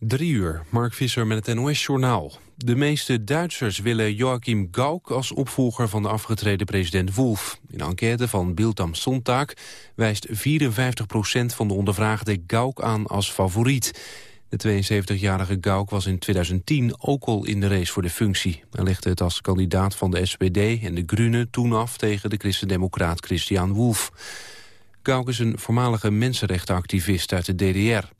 Drie uur, Mark Visser met het NOS-journaal. De meeste Duitsers willen Joachim Gauck als opvolger van de afgetreden president Wolf. In een enquête van Bild am Sonntag wijst 54% van de ondervraagden Gauck aan als favoriet. De 72-jarige Gauck was in 2010 ook al in de race voor de functie. Hij legde het als kandidaat van de SPD en de Groenen toen af tegen de christendemocraat Christian Wolf. Gauck is een voormalige mensenrechtenactivist uit de DDR.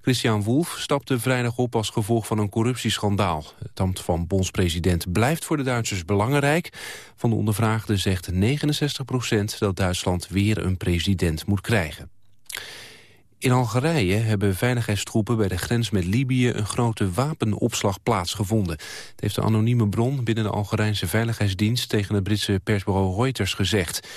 Christian Wolff stapte vrijdag op als gevolg van een corruptieschandaal. Het ambt van bondspresident blijft voor de Duitsers belangrijk. Van de ondervraagden zegt 69 procent dat Duitsland weer een president moet krijgen. In Algerije hebben veiligheidstroepen bij de grens met Libië een grote wapenopslag plaatsgevonden. Het heeft de anonieme bron binnen de Algerijnse Veiligheidsdienst tegen het Britse persbureau Reuters gezegd.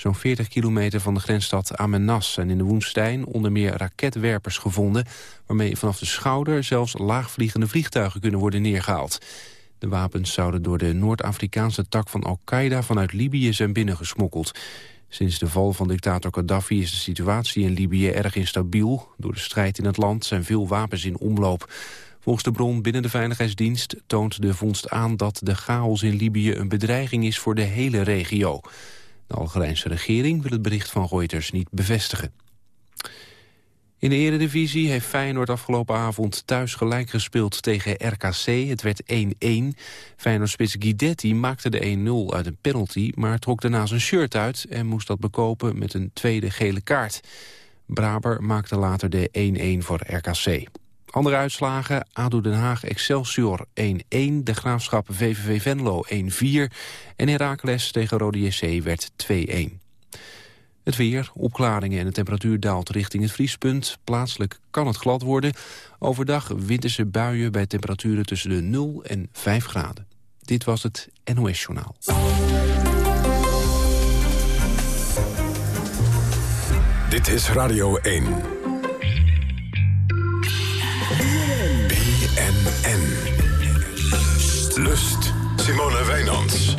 Zo'n 40 kilometer van de grensstad Amenas zijn in de woestijn onder meer raketwerpers gevonden... waarmee vanaf de schouder zelfs laagvliegende vliegtuigen kunnen worden neergehaald. De wapens zouden door de Noord-Afrikaanse tak van Al-Qaeda vanuit Libië zijn binnengesmokkeld. Sinds de val van dictator Gaddafi is de situatie in Libië erg instabiel. Door de strijd in het land zijn veel wapens in omloop. Volgens de bron binnen de Veiligheidsdienst toont de vondst aan dat de chaos in Libië een bedreiging is voor de hele regio. De Algerijnse regering wil het bericht van Reuters niet bevestigen. In de eredivisie heeft Feyenoord afgelopen avond thuis gelijk gespeeld tegen RKC. Het werd 1-1. Feyenoord-spits Guidetti maakte de 1-0 uit een penalty... maar trok daarna zijn shirt uit en moest dat bekopen met een tweede gele kaart. Braber maakte later de 1-1 voor RKC. Andere uitslagen, ADO Den Haag Excelsior 1-1, De Graafschap VVV Venlo 1-4 en Heracles tegen Rode JC werd 2-1. Het weer, opklaringen en de temperatuur daalt richting het vriespunt. Plaatselijk kan het glad worden. Overdag winterse buien bij temperaturen tussen de 0 en 5 graden. Dit was het NOS Journaal. Dit is Radio 1. BNN. Lust. Simone Wijnands.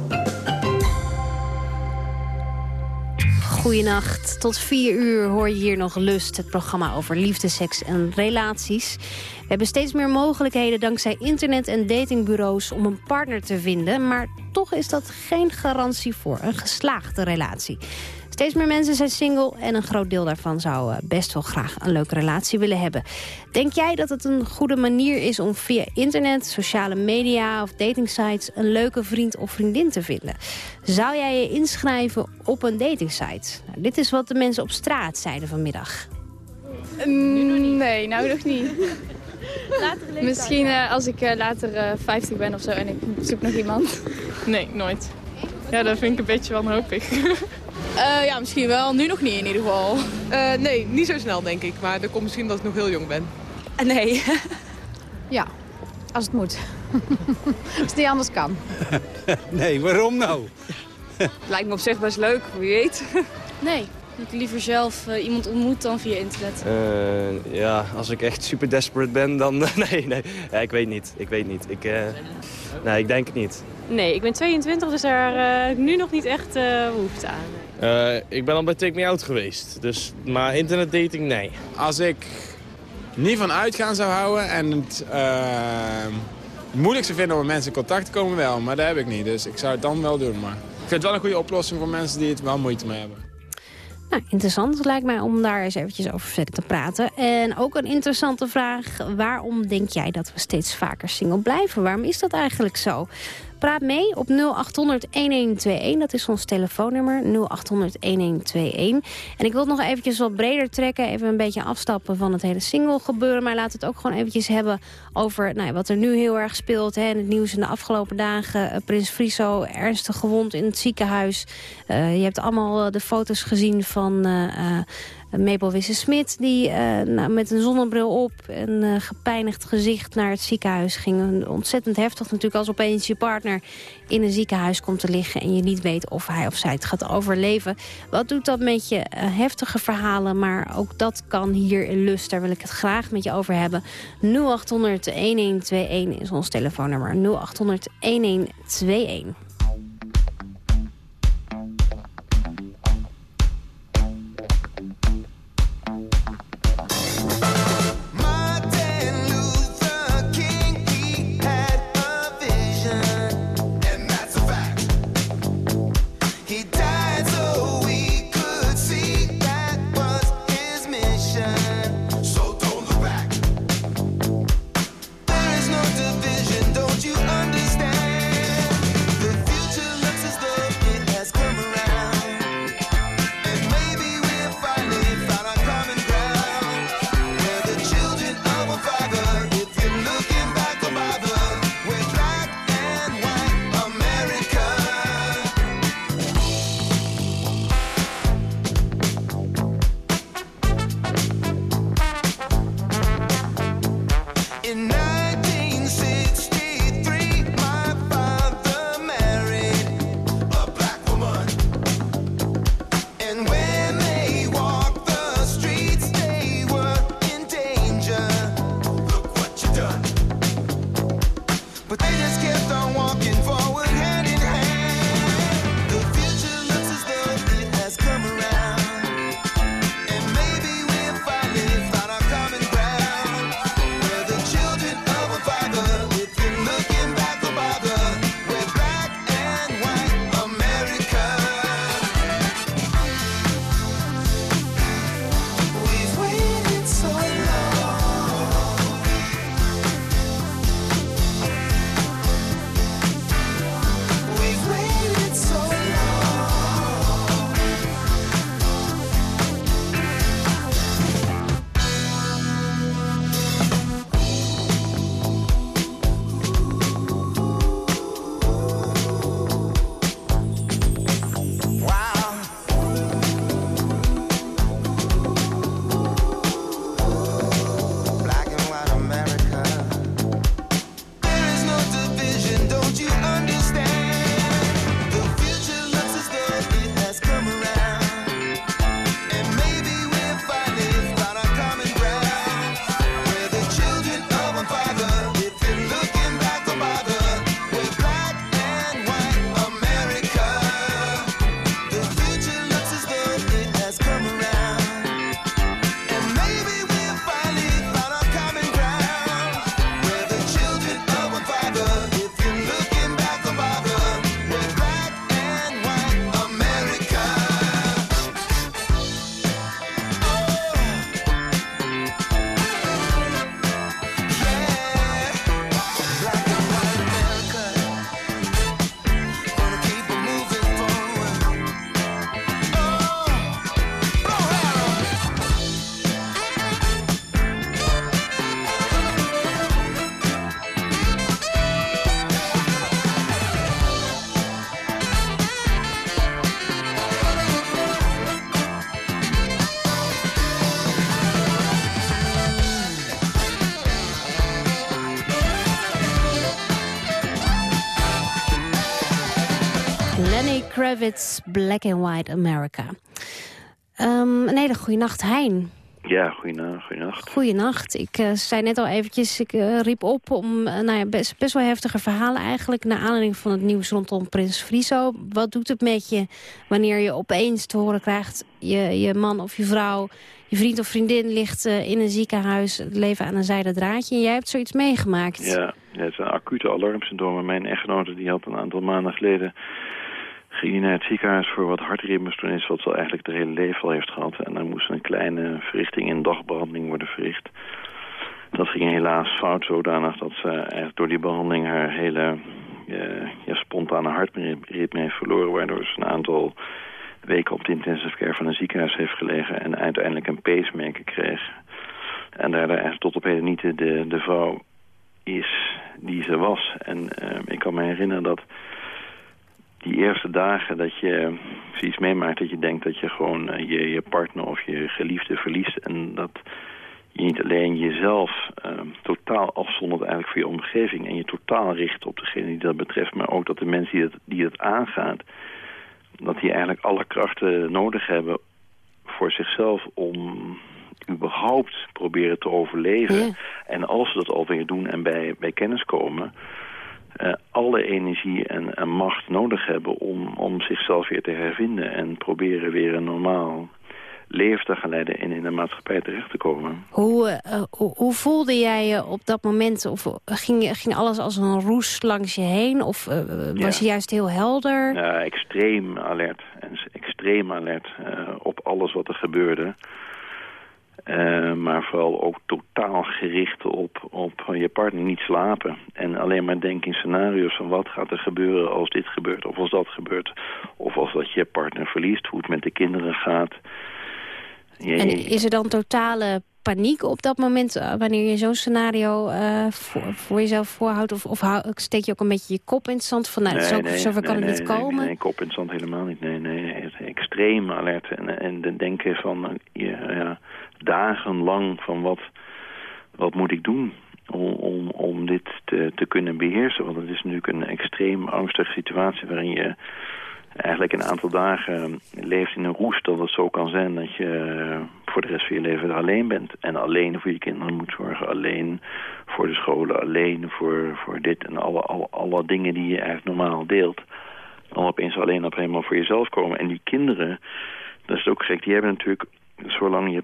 Goedenacht. Tot vier uur hoor je hier nog Lust, het programma over liefde, seks en relaties. We hebben steeds meer mogelijkheden dankzij internet en datingbureaus om een partner te vinden. Maar toch is dat geen garantie voor een geslaagde relatie. Steeds meer mensen zijn single en een groot deel daarvan zou eh, best wel graag een leuke relatie willen hebben. Denk jij dat het een goede manier is om via internet, sociale media of datingsites een leuke vriend of vriendin te vinden? Zou jij je inschrijven op een datingsite? Nou, dit is wat de mensen op straat zeiden vanmiddag. Mm, nee, nou nog niet. Misschien uh, als ik uh, later uh, 50 ben of zo en ik zoek nog iemand. Nee, nooit. Ja, dat vind ik een beetje wanhopig. Uh, ja, misschien wel. Nu nog niet in ieder geval. Uh, nee, niet zo snel denk ik. Maar dat komt misschien omdat ik nog heel jong ben. Uh, nee. ja, als het moet. als het niet anders kan. nee, waarom nou? Lijkt me op zich best leuk, wie weet. nee, ik liever zelf uh, iemand ontmoet dan via internet. Uh, ja, als ik echt super desperate ben, dan... nee, nee. Ja, ik weet niet. Ik weet niet. Ik, uh, nee, ik denk het niet. Nee, ik ben 22, dus daar heb ik nu nog niet echt behoefte aan. Ik ben al bij Take Me Out geweest. Dus, maar internetdating, nee. Als ik niet van uitgaan zou houden en het moeilijk zou vinden om met mensen in contact te komen, wel. Maar dat heb ik niet, dus ik zou het dan wel doen. Maar ik vind het wel een goede oplossing voor mensen die het wel moeite mee hebben. Nou, interessant lijkt mij om daar eens eventjes over verder te praten. En ook een interessante vraag. Waarom denk jij dat we steeds vaker single blijven? Waarom is dat eigenlijk zo? Praat mee op 0800-1121. Dat is ons telefoonnummer, 0800-1121. En ik wil het nog eventjes wat breder trekken. Even een beetje afstappen van het hele single gebeuren. Maar we het ook gewoon eventjes hebben over nou, wat er nu heel erg speelt. Hè, in het nieuws in de afgelopen dagen. Uh, Prins Friso ernstig gewond in het ziekenhuis. Uh, je hebt allemaal uh, de foto's gezien van... Mabel Wisse-Smit die uh, nou, met een zonnebril op en uh, gepijnigd gezicht naar het ziekenhuis ging. Ontzettend heftig natuurlijk als opeens je partner in een ziekenhuis komt te liggen... en je niet weet of hij of zij het gaat overleven. Wat doet dat met je? Uh, heftige verhalen, maar ook dat kan hier in Lust. Daar wil ik het graag met je over hebben. 0800-1121 is ons telefoonnummer. 0800-1121. Black and White America. Um, een hele goede nacht, Hein. Ja, goeienacht. goeienacht. Goeienacht. Ik uh, zei net al eventjes, ik uh, riep op om uh, nou ja, best, best wel heftige verhalen eigenlijk... naar aanleiding van het nieuws rondom Prins Friso. Wat doet het met je wanneer je opeens te horen krijgt... je, je man of je vrouw, je vriend of vriendin ligt in een ziekenhuis... het leven aan een zijde draadje en jij hebt zoiets meegemaakt. Ja, ja het is een acute alarmsyndroom. Mijn echtgenote die had een aantal maanden geleden ging hij naar het ziekenhuis voor wat hartritmestoornis... wat ze eigenlijk de hele leven al heeft gehad. En dan moest een kleine verrichting in dagbehandeling worden verricht. Dat ging helaas fout zodanig dat ze door die behandeling... haar hele ja, spontane hartritme heeft verloren... waardoor ze een aantal weken op de intensive care van een ziekenhuis heeft gelegen... en uiteindelijk een pacemaker kreeg. En daardoor tot op heden niet de, de vrouw is die ze was. En uh, ik kan me herinneren dat die eerste dagen dat je zoiets meemaakt dat je denkt dat je gewoon uh, je, je partner of je geliefde verliest. En dat je niet alleen jezelf uh, totaal afzondert eigenlijk voor je omgeving. En je totaal richt op degene die dat betreft. Maar ook dat de mensen die het, die het aangaat, dat die eigenlijk alle krachten nodig hebben voor zichzelf om überhaupt proberen te overleven. En als ze dat alweer doen en bij, bij kennis komen uh, alle energie en, en, macht nodig hebben om, om zichzelf weer te hervinden en proberen weer een normaal leven te gaan leiden en in de maatschappij terecht te komen. Hoe, uh, hoe, hoe, voelde jij je op dat moment? Of ging, ging alles als een roes langs je heen? Of uh, was je juist heel helder? Ja, extreem alert. En extreem alert op alles wat er gebeurde. Uh, maar vooral ook totaal gericht op, op je partner niet slapen. En alleen maar denken in scenario's van wat gaat er gebeuren als dit gebeurt of als dat gebeurt. Of als dat je partner verliest, hoe het met de kinderen gaat. En is er dan totale paniek op dat moment uh, wanneer je zo'n scenario uh, voor, voor, jezelf voorhoudt? Of, of hou, steek je ook een beetje je kop in het zand van nou, nee, zo, nee, zover kan het niet komen? Nee, nee, kop in het zand helemaal niet. Nee, nee, extreem alert en, en denken van ja, dagenlang van wat, wat moet ik doen om, om, om dit te, te kunnen beheersen. Want het is natuurlijk een extreem angstige situatie waarin je eigenlijk een aantal dagen leeft in een roest dat het zo kan zijn dat je voor de rest van je leven alleen bent. En alleen voor je kinderen moet zorgen, alleen voor de scholen alleen, voor, voor dit en alle, alle, alle dingen die je eigenlijk normaal deelt. Dan opeens alleen op helemaal voor jezelf komen. En die kinderen, dat is ook gek, die hebben natuurlijk, zolang je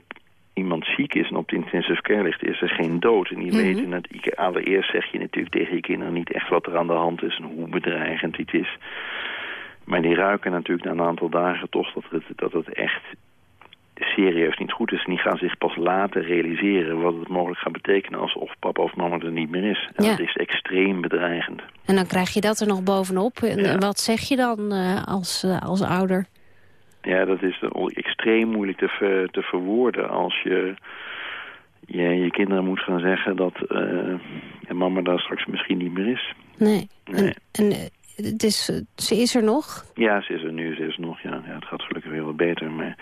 iemand ziek is en op de intensive care ligt, is er geen dood. En die Mhm. weten het, allereerst zeg je natuurlijk tegen je kinderen niet echt wat er aan de hand is en hoe bedreigend iets is. Maar die ruiken natuurlijk na een aantal dagen toch dat het, dat het echt serieus niet goed is. En die gaan zich pas later realiseren wat het mogelijk gaat betekenen als of papa of mama er niet meer is. En Ja. dat is extreem bedreigend. En dan krijg je dat er nog bovenop. En Ja. wat zeg je dan eh, als, eh, als ouder? Ja, dat is extreem moeilijk te, ver- te verwoorden als je, je je kinderen moet gaan zeggen dat eh, mama daar straks misschien niet meer is. Nee. Nee. En eh, het is, ze is er nog. Ja, ze is er nu, ze is er nog. Ja, ja, het gaat gelukkig weer wat beter. Maar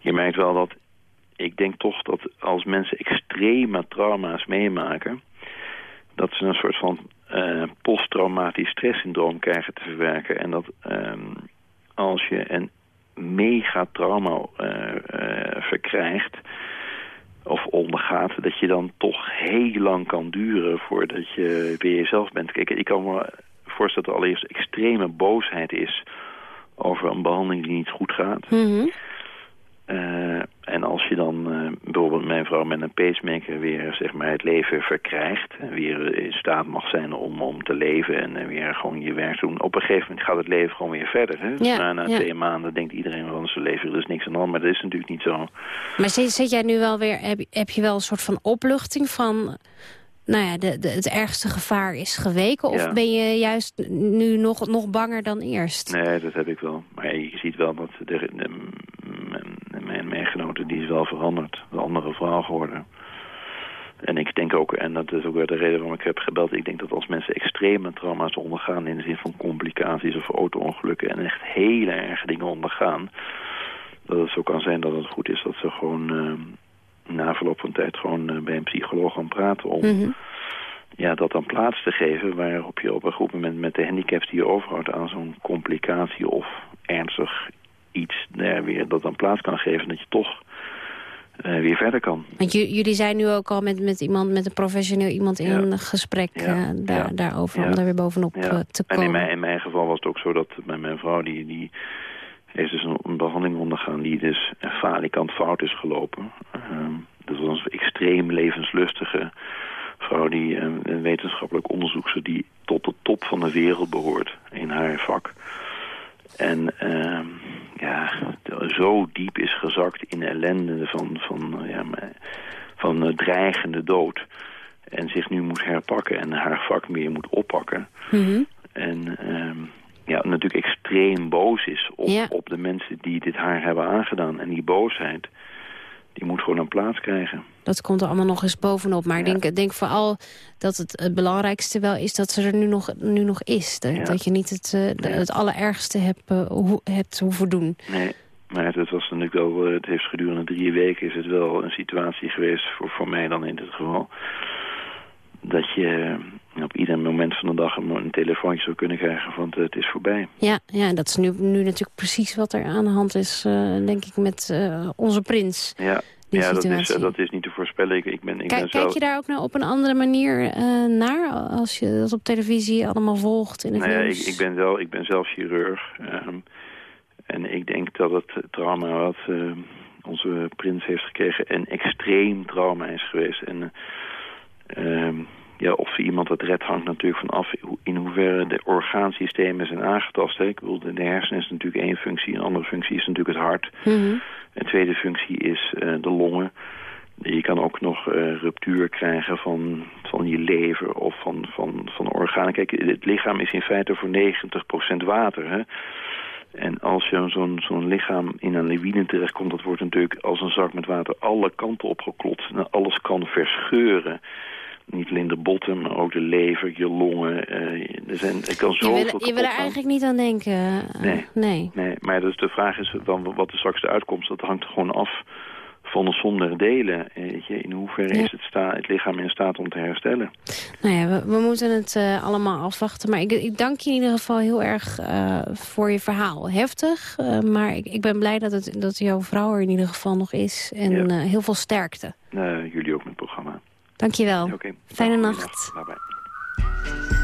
je merkt wel dat, ik denk toch dat als mensen extreme trauma's meemaken, dat ze een soort van eh, posttraumatisch stresssyndroom krijgen te verwerken. En dat ehm, als je een mega trauma eh, eh, verkrijgt of ondergaat, dat je dan toch heel lang kan duren voordat je weer jezelf bent. Kijk, ik kan me voorstellen dat er allereerst extreme boosheid is over een behandeling die niet goed gaat. Eh, en als je dan eh, bijvoorbeeld mijn vrouw met een pacemaker weer zeg maar, het leven verkrijgt... en weer in staat mag zijn om, om te leven en eh, weer gewoon je werk te doen... op een gegeven moment gaat het leven gewoon weer verder. Hè? Dus Ja, na, na ja. twee maanden denkt iedereen van zijn leven, er is niks aan de hand. Maar dat is natuurlijk niet zo. Maar zit, zit jij nu wel weer, heb, heb je wel een soort van opluchting van... Nou ja, de, de, het ergste gevaar is geweken? Of Ja. ben je juist nu nog, nog banger dan eerst? Nee, dat heb ik wel. Maar je ziet wel dat de, de- die is wel veranderd. Een andere vrouw geworden. En ik denk ook, en dat is ook weer de reden waarom ik heb gebeld... ik denk dat als mensen extreme trauma's ondergaan... in de zin van complicaties of auto-ongelukken... en echt hele erge dingen ondergaan... dat het zo kan zijn dat het goed is dat ze gewoon... eh, na verloop van tijd gewoon eh, bij een psycholoog gaan praten... om Mhm. ja, dat dan plaats te geven... waarop je op een goed moment met de handicaps die je overhoudt... aan zo'n complicatie of ernstig iets daar weer dat dan plaats kan geven... dat je toch eh, weer verder kan. Want ju- jullie zijn nu ook al met, met iemand, met een professioneel iemand in Ja. gesprek Ja, eh, daar, ja, daarover, om daar weer bovenop eh, te En komen. in mijn, in mijn geval was het ook zo dat mijn, mijn vrouw... die, die heeft dus een, een behandeling ondergaan die dus falikant fout is gelopen. Ehm dat was een extreem levenslustige vrouw... die een wetenschappelijk onderzoekster die tot de top van de wereld behoort in haar vak... En ehm, ja, zo diep is gezakt in ellende van, van, eh, ja, van eh, dreigende dood. En zich nu moet herpakken en haar vak meer moet oppakken. Mhm. En ehm, ja, natuurlijk extreem boos is op, Ja. op de mensen die dit haar hebben aangedaan. En die boosheid, die moet gewoon een plaats krijgen. Dat komt er allemaal nog eens bovenop. Maar ik denk, denk vooral dat het, het belangrijkste wel is dat ze er nu nog, nu nog is. Dat, Ja. dat je niet het, eh, de- het allerergste hebt, eh, hebt hoeven doen. Nee, maar het, het was natuurlijk wel, eh, het heeft gedurende drie weken is het wel een situatie geweest, voor, voor mij dan in dit geval, dat je eh, op ieder moment van de dag een, telefoontje zou kunnen krijgen van het, is voorbij. Ja, ja en dat is nu, nu natuurlijk precies wat er aan de hand is, eh, denk ik, met eh, onze prins. Ja, Die ja dat, is, eh, dat is niet te voorspellen. Ik, ik ben, ik Kijk, ben kijk je daar ook nou op een andere manier naar, als je dat op televisie allemaal volgt in het Nou ja, ik, ik, ben zelf, ik ben zelf chirurg. ehm, en ik denk dat het trauma wat onze prins heeft gekregen... een extreem trauma is geweest. En ja, of iemand het redt hangt natuurlijk van af... in hoeverre de orgaansystemen zijn aangetast. Hè. Ik bedoel, de hersenen is natuurlijk één functie. Een andere functie is natuurlijk het hart. Mhm. Een tweede functie is eh, de longen. Je kan ook nog eh, ruptuur krijgen van, van je lever of van, van, van organen. Kijk, het lichaam is in feite voor 90% water. Hè? En als je zo'n zo'n lichaam in een lawine terechtkomt... dat wordt natuurlijk als een zak met water alle kanten opgeklotst. En alles kan verscheuren. Niet alleen de botten, maar ook de lever, je longen. eh, er, zijn, er kan je zoveel wil, je wil er eigenlijk niet aan denken. eh, Nee. nee. Nee, maar dus de vraag is dan wat er straks de uitkomst. Dat hangt gewoon af van de som der delen. Weet je, in hoeverre Ja. is het, sta, het lichaam in staat om te herstellen? Nou ja, we, we moeten het eh, allemaal afwachten. Maar ik, ik dank je in ieder geval heel erg voor je verhaal. Heftig, maar ik, ik ben blij dat, het, dat jouw vrouw er in ieder geval nog is. En Ja. heel veel sterkte. Jullie ook met het programma. Dankjewel. Oké. Fijne nacht. Bye bye.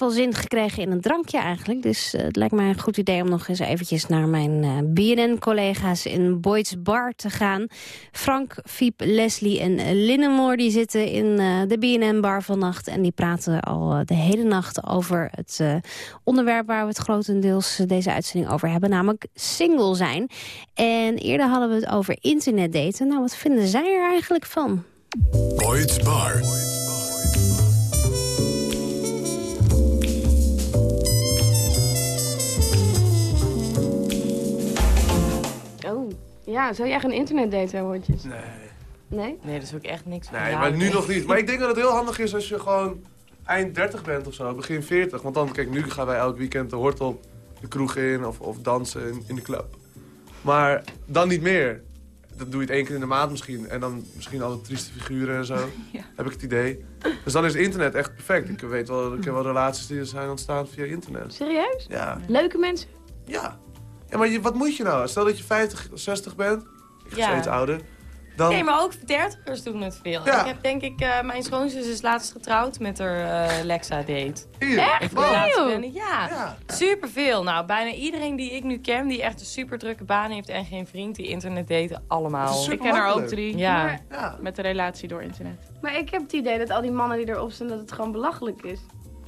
Heb wel zin gekregen in een drankje eigenlijk. Dus eh, het lijkt mij een goed idee om nog eens eventjes naar mijn eh, BNN-collega's in Boyd's Bar te gaan. Frank, Fiep, Leslie en Linnemoor die zitten in eh, de BNN-bar vannacht. En die praten al de hele nacht over het onderwerp waar we het grotendeels deze uitzending over hebben. Namelijk single zijn. En eerder hadden we het over internetdaten. Nou, wat vinden zij er eigenlijk van? Boyd's Bar. Ja, zou jij internetdate hebben, Hondjes? Nee. Nee? Nee, dat is ook echt niks voor Nee, maar nu nog niet. Maar ik denk dat het heel handig is als je gewoon eind 30 bent of zo, begin 40. Want dan, kijk, nu gaan wij elk weekend de hort op, de kroeg in of, of dansen in, in de club. Maar dan niet meer. Dat doe je het één keer in de maand misschien. En dan misschien alle trieste figuren en zo. Heb ik het idee. Dus dan is het internet echt perfect. Ik weet wel, ik ken wel relaties die er zijn ontstaan via internet. Serieus? Ja. Leuke mensen? Ja. Ja, maar je, wat moet je nou? Stel dat je 50, 60 bent. Ik ga Ja. steeds ouder. Dan... Nee, maar ook dertigers doen het veel. Ja. Ik heb denk ik, eh, mijn schoonzus is laatst getrouwd met haar eh, Lexa-date. Hier. Echt? Wow. Ja, Ja. superveel. Nou, bijna iedereen die ik nu ken, die echt een super drukke baan heeft en geen vriend, die internet daten, allemaal. Ik ken er ook drie. Ja. Met een relatie door internet. Maar ik heb het idee dat al die mannen die erop staan, dat het gewoon belachelijk is.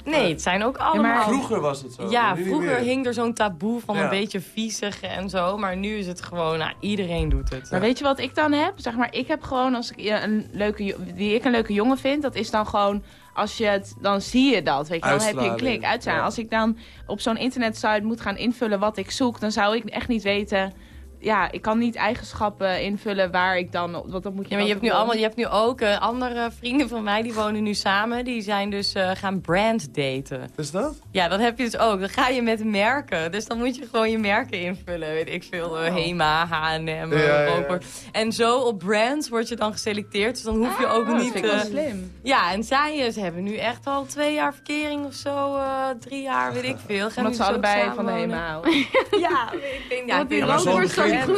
Nee, het zijn ook allemaal... Vroeger was het zo. Ja, vroeger hing er zo'n taboe van Ja. een beetje viezig en zo. Maar nu is het gewoon, nou, iedereen doet het. Maar weet je wat ik dan heb? Zeg maar, ik heb gewoon als ik een leuke, wie ik een leuke jongen vind, dat is dan gewoon als je het, dan zie je dat. Weet je, dan heb je een klik uitstraling. ja. Als ik dan op zo'n internetsite moet gaan invullen wat ik zoek, dan zou ik echt niet weten. Ja, ik kan niet eigenschappen invullen waar ik dan, wat dat moet je Ja, maar je hebt nu, allemaal, je hebt nu ook eh, andere vrienden van mij, die wonen nu samen. Die zijn dus eh, gaan brand daten. Is dat? Ja, dat heb je dus ook. Dan ga je met merken. Dus dan moet je gewoon je merken invullen. Weet ik veel, eh, Hema, H&M, Ja, ja, ja. En zo op brands word je dan geselecteerd. Dus dan hoef je ook Oh, dat niet... vind ik wel slim. Ja, en zij ze hebben nu echt al twee jaar verkering of zo. eh, drie jaar, weet ik veel. Gaan Omdat ze allebei van de. Hema houden. Ja, ik denk... Ja, maar ook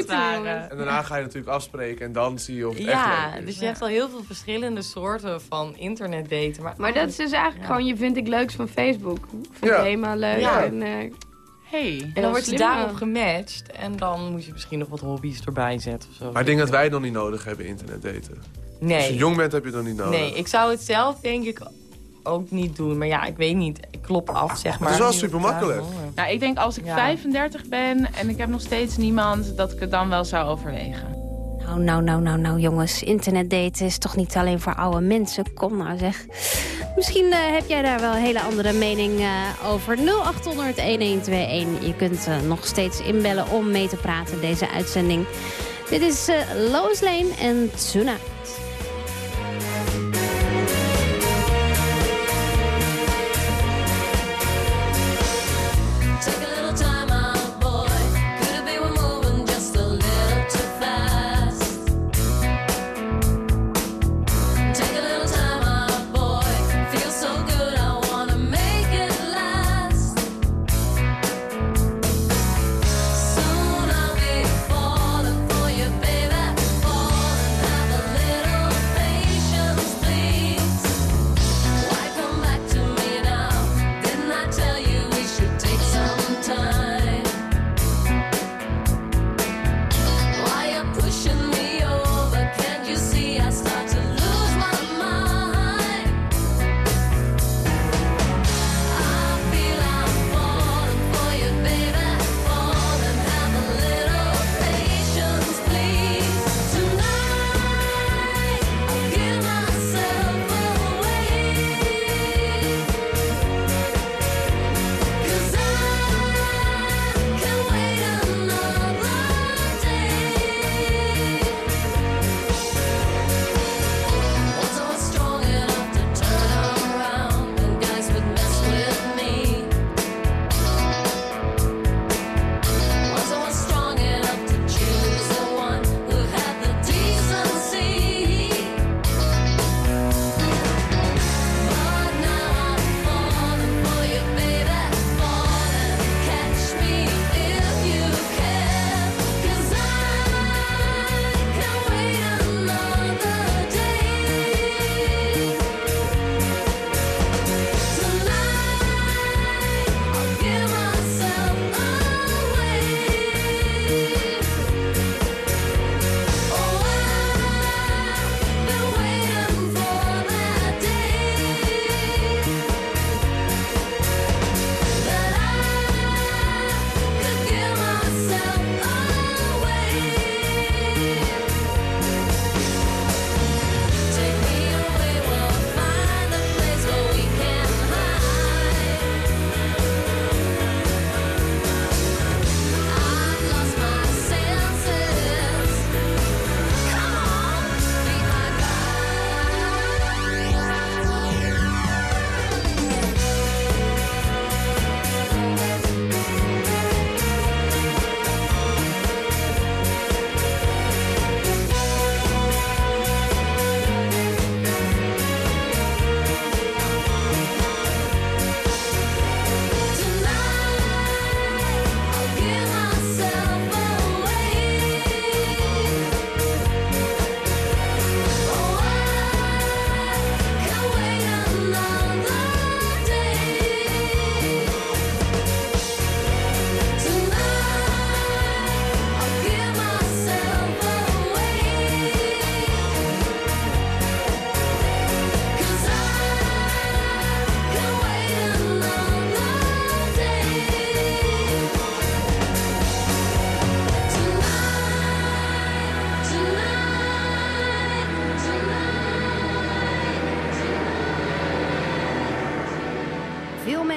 waren. En daarna ga je natuurlijk afspreken en dan zie je of het echt Ja, leuk is. dus je hebt al heel veel verschillende soorten van internetdaten. Maar, Maar dat is dus eigenlijk gewoon, je vindt ik leuks van Facebook. Vind Ja. ik helemaal leuk. Ja. En, eh, Hey. En dan word je daarop gematcht. En dan moet je misschien nog wat hobby's erbij zetten of zo. Maar ik denk dat wij nog niet nodig hebben, internet daten. Nee. Als je jong bent heb je het nog niet nodig. Nee, ik zou het zelf denk ik ook niet doen. Maar ja, ik weet niet. Ik klop af, zeg maar. Het is wel super makkelijk. Nou, ik denk als ik Ja. 35 ben en ik heb nog steeds niemand, dat ik het dan wel zou overwegen. Nou, nou, nou, nou, nou, jongens. Internetdaten is toch niet alleen voor oude mensen? Kom nou, zeg. Misschien eh, heb jij daar wel een hele andere mening eh, over. 0800-1121. Je kunt eh, nog steeds inbellen om mee te praten, deze uitzending. Dit is eh Lois Lane en Tuna.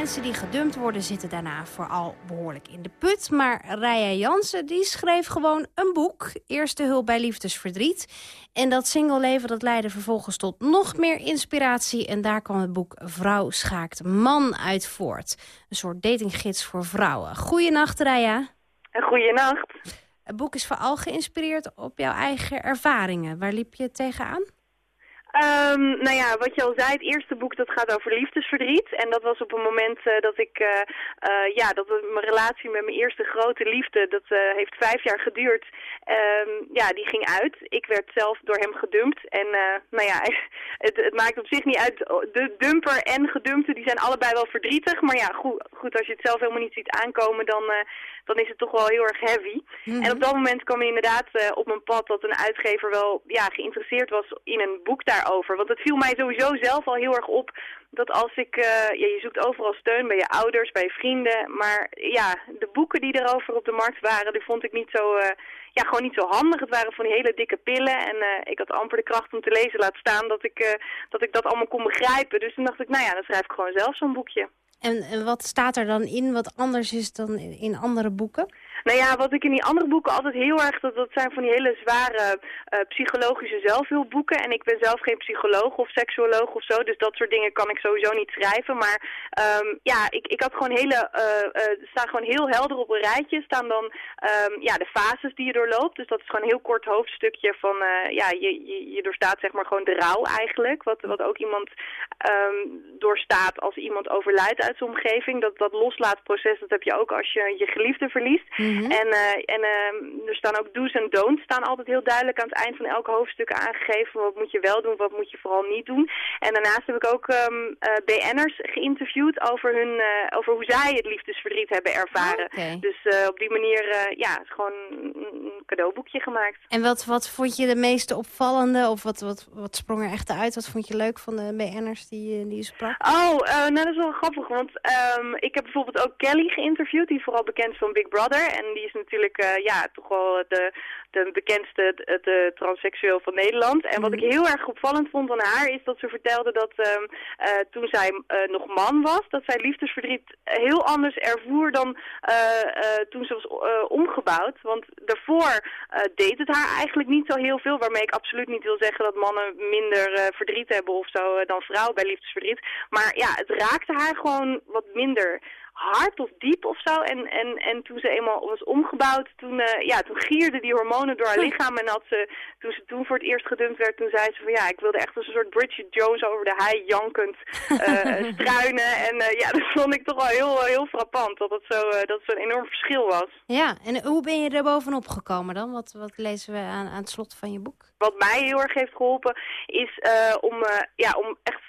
Mensen die gedumpt worden zitten daarna vooral behoorlijk in de put. Maar Raya Jansen die schreef gewoon een boek. Eerste hulp bij liefdesverdriet. En dat singleleven dat leidde vervolgens tot nog meer inspiratie. En daar kwam het boek Vrouw schaakt man uit voort. Een soort datinggids voor vrouwen. Goeienacht Raya. Goeienacht. Het boek is vooral geïnspireerd op jouw eigen ervaringen. Waar liep je tegenaan? Ehm, nou ja, wat je al zei, het eerste boek dat gaat over liefdesverdriet. En dat was op een moment eh, dat ik, eh, eh, ja, dat mijn relatie met mijn eerste grote liefde, dat heeft vijf jaar geduurd. Ehm, ja, die ging uit. Ik werd zelf door hem gedumpt. En nou ja, het, het maakt op zich niet uit. De dumper en gedumpte, die zijn allebei wel verdrietig. Maar ja, goed, goed als je het zelf helemaal niet ziet aankomen, dan, dan is het toch wel heel erg heavy. En op dat moment kwam inderdaad op mijn pad dat een uitgever wel ja, geïnteresseerd was in een boek Want het viel mij sowieso zelf al heel erg op dat als ik... eh, ja, je zoekt overal steun bij je ouders, bij je vrienden. Maar ja, de boeken die erover op de markt waren, die vond ik niet zo... eh, ja, gewoon niet zo handig. Het waren van die hele dikke pillen. En eh, ik had amper de kracht om te lezen laat staan dat ik, dat ik dat allemaal kon begrijpen. Dus toen dacht ik, nou ja, dan schrijf ik gewoon zelf zo'n boekje. En, en wat staat er dan in wat anders is dan in andere boeken? Nou ja, wat ik in die andere boeken altijd heel erg... dat, dat zijn van die hele zware eh, psychologische zelfhulpboeken. En ik ben zelf geen psycholoog of seksuoloog of zo. Dus dat soort dingen kan ik sowieso niet schrijven. Maar ehm, ja, ik, ik had gewoon hele... er staan gewoon heel helder op een rijtje. staan dan ehm, ja, de fases die je doorloopt. Dus dat is gewoon een heel kort hoofdstukje van... ja, je, je, je doorstaat zeg maar gewoon de rouw eigenlijk. Wat, wat ook iemand ehm, doorstaat als iemand overlijdt uit zijn omgeving. Dat, dat loslaatproces, dat heb je ook als je je geliefde verliest. En, eh, en ehm, er staan ook do's en don'ts staan altijd heel duidelijk aan het eind van elk hoofdstuk aangegeven. Wat moet je wel doen, wat moet je vooral niet doen. En daarnaast heb ik ook ehm eh, BN'ers geïnterviewd over, hun, eh, over hoe zij het liefdesverdriet hebben ervaren. Oké. Dus eh, op die manier eh, ja, is gewoon een, cadeauboekje gemaakt. En wat, wat vond je de meest opvallende? Of wat, wat, wat sprong er echt uit? Wat vond je leuk van de BN'ers die, die je sprak? Oh, eh, nou dat is wel grappig, want ehm, ik heb bijvoorbeeld ook Kelly geïnterviewd, die vooral bekend is van Big Brother. En die is natuurlijk eh, ja, toch wel de, de bekendste de, de transseksueel van Nederland. En wat ik heel erg opvallend vond aan haar is dat ze vertelde dat ehm, eh, toen zij eh, nog man was, dat zij liefdesverdriet heel anders ervoer dan eh, eh, toen ze was eh, omgebouwd. Want daarvoor eh, deed het haar eigenlijk niet zo heel veel, waarmee ik absoluut niet wil zeggen dat mannen minder eh, verdriet hebben of zo eh, dan vrouwen bij liefdesverdriet. Maar ja, het raakte haar gewoon wat minder hard of diep of zo. En, en, en toen ze eenmaal was omgebouwd, toen, eh, ja, toen gierden die hormonen door haar lichaam. En had ze, toen ze toen voor het eerst gedumpt werd, toen zei ze van ja, ik wilde echt als een soort Bridget Jones over de hei jankend eh, struinen. En eh, ja, dat vond ik toch wel heel, heel frappant, dat het zo, eh, dat zo'n enorm verschil was. Ja, en hoe ben je er bovenop gekomen dan? Wat, wat lezen we aan, aan het slot van je boek? Wat mij heel erg heeft geholpen is eh, om, eh, ja, om echt,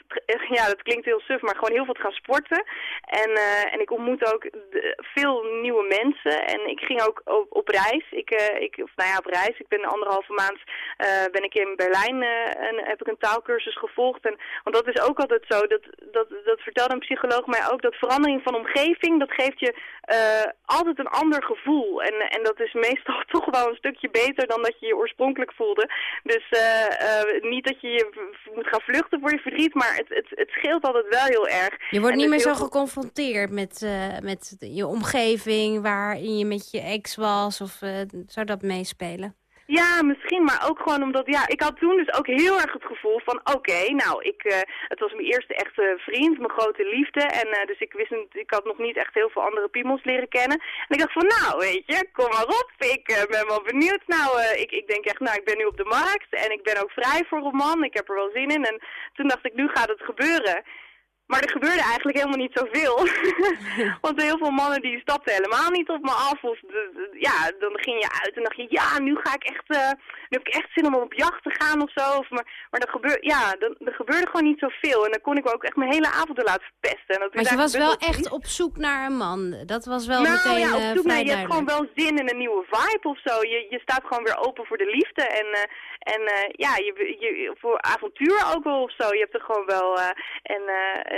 ja dat klinkt heel suf, maar gewoon heel veel te gaan sporten. En, eh, en ik ontmoet ook veel nieuwe mensen en ik ging ook op, op reis. Ik, ik, of nou ja, op reis. Ik ben anderhalve maand ben ik in Berlijn en heb ik een taalkursus gevolgd. En, want dat is ook altijd zo, dat, dat, dat vertelde een psycholoog mij ook, dat verandering van omgeving, dat geeft je altijd een ander gevoel. En, en dat is meestal toch wel een stukje beter dan dat je je oorspronkelijk voelde. Dus eh, eh, niet dat je je moet gaan vluchten voor je verdriet, maar het, het, het scheelt altijd wel heel erg. Je wordt En niet meer zo geconfronteerd met, eh, met je omgeving... waarin je met je ex was of zou dat meespelen? Ja, misschien, maar ook gewoon omdat, ja, ik had toen dus ook heel erg het gevoel van, oké, nou, ik, eh, het was mijn eerste echte vriend, mijn grote liefde, en eh, dus ik wist, ik had nog niet echt heel veel andere piemels leren kennen. En ik dacht van, nou, weet je, kom maar op, ik eh, ben wel benieuwd. Nou, ik, ik denk echt, nou, ik ben nu op de markt en ik ben ook vrij voor een man, ik heb er wel zin in. En toen dacht ik, nu gaat het gebeuren. Maar er gebeurde eigenlijk helemaal niet zoveel. Want heel veel mannen die stapten helemaal niet op me af. Of ja, dan ging je uit en dacht je, ja, nu ga ik echt, eh, nu heb ik echt zin om op jacht te gaan of zo. Of, maar maar dat gebeurde, ja, dan, er gebeurde gewoon niet zoveel. En dan kon ik ook echt mijn hele avond door laten verpesten. En dat Maar je was wel echt op zoek naar een man. Dat was wel nou meteen ja, op eh, zoek naar, je hebt gewoon wel zin in een nieuwe vibe of zo. Je, je staat gewoon weer open voor de liefde en, eh, en ja, je, je, voor avontuur ook wel of zo. Je hebt er gewoon wel, en,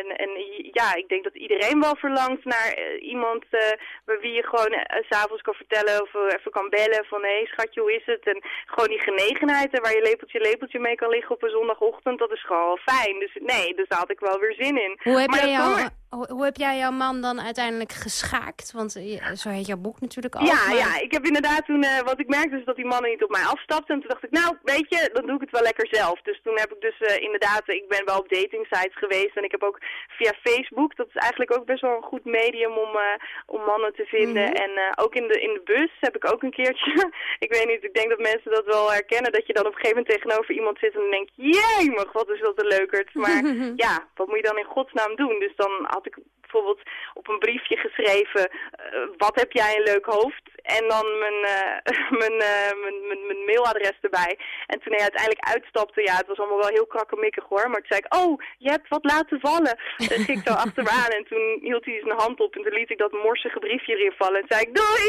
en, en ja, ik denk dat iedereen wel verlangt naar eh, iemand eh, bij wie je gewoon eh, s s'avonds kan vertellen of eh, even kan bellen van hé hey, schatje, hoe is het? En gewoon die genegenheid en waar je lepeltje lepeltje mee kan liggen op een zondagochtend, dat is gewoon wel fijn. Dus nee, dus daar had ik wel weer zin in. Hoe heb, Maar jij jou, er- Hoe, hoe heb jij jouw man dan uiteindelijk geschaakt? Want eh, zo heet jouw boek natuurlijk ook. Ja, maar- ja, ik heb inderdaad toen, eh, wat ik merkte is dat die mannen niet op mij afstapten. En toen dacht ik, nou, weet je, dan doe ik het wel lekker zelf. Dus toen heb ik dus eh, inderdaad, ik ben wel op dating sites geweest. En ik heb ook via Facebook, dat is eigenlijk ook best wel een goed medium om, eh, om mannen te vinden. Mhm. En eh, ook in de, in de bus heb ik ook een keertje, ik weet niet, ik denk dat mensen dat wel herkennen. Dat je dan op een gegeven moment tegenover iemand zit en dan denk je, jemig, wat is dat een leukert. Maar ja, wat moet je dan in godsnaam doen? Dus dan had ik bijvoorbeeld op een briefje geschreven, eh, wat heb jij een leuk hoofd? En dan mijn, eh, mijn, eh, mijn, mijn, mijn mailadres erbij. En toen hij uiteindelijk uitstapte, ja, het was allemaal wel heel krakkemikkig hoor. Maar toen zei ik, oh, je hebt wat laten vallen. En ging ik zo achteraan en toen hield hij zijn hand op en toen liet ik dat morsige briefje erin vallen. En zei ik, doei!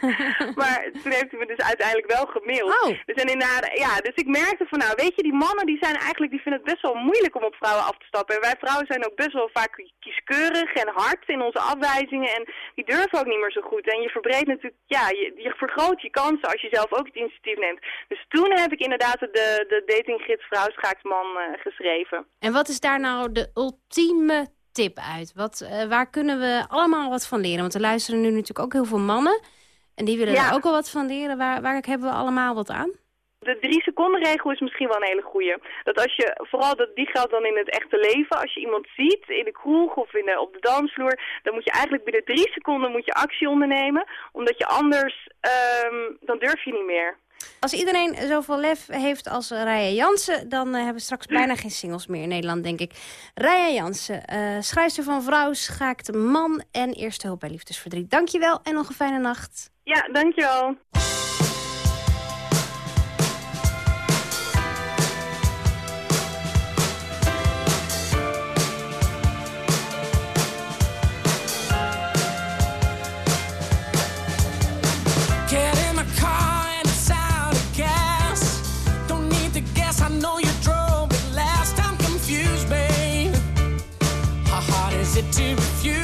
Maar toen heeft hij me dus uiteindelijk wel gemaild. Dus, en inderdaad, ja, dus ik merkte van, nou, weet je, die mannen die zijn eigenlijk, die vinden het best wel moeilijk om op vrouwen af te stappen. En wij vrouwen zijn ook best wel vaak kieskeurig en hard in onze afwijzingen. En die durven ook niet meer zo goed. En je verbreedt natuurlijk, ja, je, je vergroot je kansen als je zelf ook het initiatief neemt. Dus toen heb ik inderdaad de, de datinggids Vrouw Schaaksman eh, geschreven. En wat is daar nou de ultieme tip uit? Wat, eh, waar kunnen we allemaal wat van leren? Want er luisteren nu natuurlijk ook heel veel mannen. En die willen Ja. er ook wel wat van leren. Waar, waar hebben we allemaal wat aan? De drie seconden regel is misschien wel een hele goeie. Dat als je, vooral dat, die geldt dan in het echte leven, als je iemand ziet in de kroeg of in de, op de dansvloer, dan moet je eigenlijk binnen drie seconden moet je actie ondernemen. Omdat je anders, ehm, dan durf je niet meer. Als iedereen zoveel lef heeft als Raya Jansen... dan eh, hebben we straks bijna geen singles meer in Nederland, denk ik. Raya Jansen, eh schrijfster van Vrouw, schaakt man en eerste hulp bij liefdesverdriet. Dankjewel en nog een fijne nacht. Ja, dankjewel. To refuse,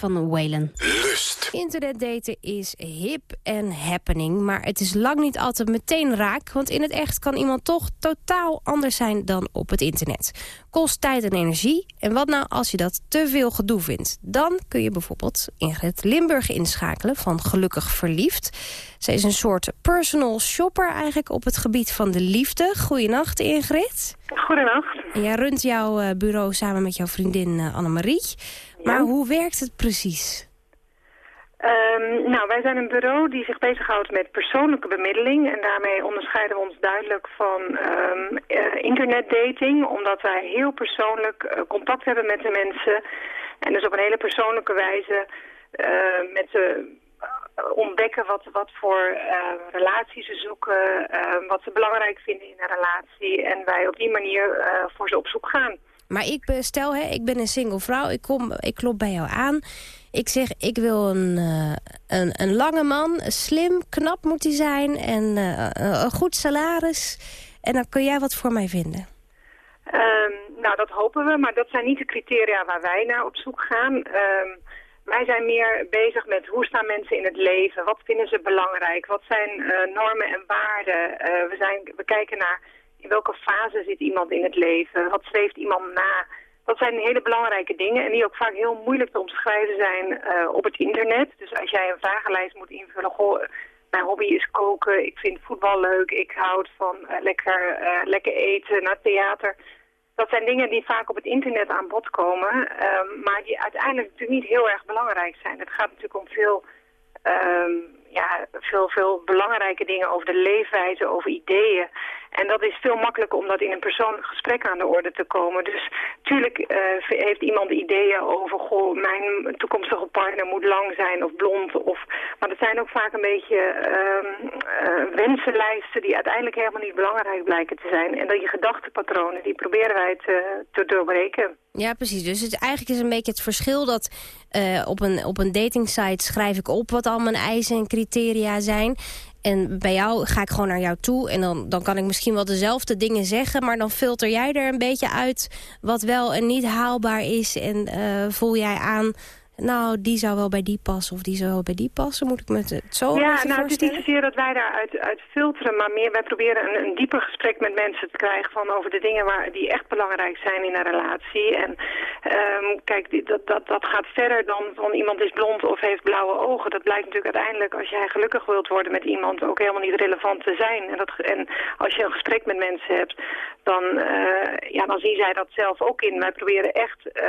van Waylon. Internetdaten is hip en happening, maar het is lang niet altijd meteen raak. Want in het echt kan iemand toch totaal anders zijn dan op het internet. Kost tijd en energie. En wat nou als je dat te veel gedoe vindt? Dan kun je bijvoorbeeld Ingrid Limburg inschakelen van Gelukkig Verliefd. Zij is een soort personal shopper eigenlijk op het gebied van de liefde. Goedenacht Ingrid. Goedenacht. En jij runt jouw eh, bureau samen met jouw vriendin uh, Annemarie. Maar hoe werkt het precies? Um, nou, wij zijn een bureau die zich bezighoudt met persoonlijke bemiddeling. En daarmee onderscheiden we ons duidelijk van um, uh, internetdating. Omdat wij heel persoonlijk uh, contact hebben met de mensen. En dus op een hele persoonlijke wijze uh, met ze ontdekken wat, wat voor relatie ze zoeken. wat ze belangrijk vinden in een relatie. En wij op die manier voor ze op zoek gaan. Maar ik stel, hè, ik ben een single vrouw. Ik, kom, ik klop bij jou aan. Ik zeg, ik wil een, uh, een, een lange man. Slim, knap moet hij zijn. En uh, een goed salaris. En dan kun jij wat voor mij vinden. Um, nou, dat hopen we. Maar dat zijn niet de criteria waar wij naar op zoek gaan. Um, wij zijn meer bezig met hoe staan mensen in het leven. Wat vinden ze belangrijk? Wat zijn normen en waarden? we, zijn, we kijken naar in welke fase zit iemand in het leven? Wat zweeft iemand na? Dat zijn hele belangrijke dingen en die ook vaak heel moeilijk te omschrijven zijn uh, op het internet. Dus als jij een vragenlijst moet invullen, goh, mijn hobby is koken, ik vind voetbal leuk, ik houd van uh, lekker, uh, lekker eten, naar theater. Dat zijn dingen die vaak op het internet aan bod komen, um, maar die uiteindelijk natuurlijk niet heel erg belangrijk zijn. Het gaat natuurlijk om veel, um, ja, veel, veel belangrijke dingen over de leefwijze, over ideeën. En dat is veel makkelijker om dat in een persoonlijk gesprek aan de orde te komen. Dus natuurlijk uh, heeft iemand ideeën over... goh, mijn toekomstige partner moet lang zijn of blond. Of, maar dat zijn ook vaak een beetje uh, uh, wensenlijsten... die uiteindelijk helemaal niet belangrijk blijken te zijn. En dat je gedachtepatronen, die proberen wij te, te doorbreken. Ja, precies. Dus het, eigenlijk is een beetje het verschil dat uh, op een, op een datingsite schrijf ik op wat al mijn eisen en criteria zijn. En bij jou ga ik gewoon naar jou toe en dan, dan kan ik misschien wel dezelfde dingen zeggen... maar dan filter jij er een beetje uit wat wel en niet haalbaar is... en uh, voel jij aan nou, die zou wel bij die passen of die zou wel bij die passen. Moet ik me het zo Ja, nou, het is niet zozeer dat wij daaruit uit filteren, maar meer wij proberen een, een dieper gesprek met mensen te krijgen van over de dingen waar, die echt belangrijk zijn in een relatie. En um, kijk, dat, dat, dat gaat verder dan van iemand is blond of heeft blauwe ogen. Dat blijkt natuurlijk uiteindelijk, als jij gelukkig wilt worden met iemand, ook helemaal niet relevant te zijn. En, dat, en als je een gesprek met mensen hebt, dan, uh, ja, dan zien zij dat zelf ook in. Wij proberen echt... Uh,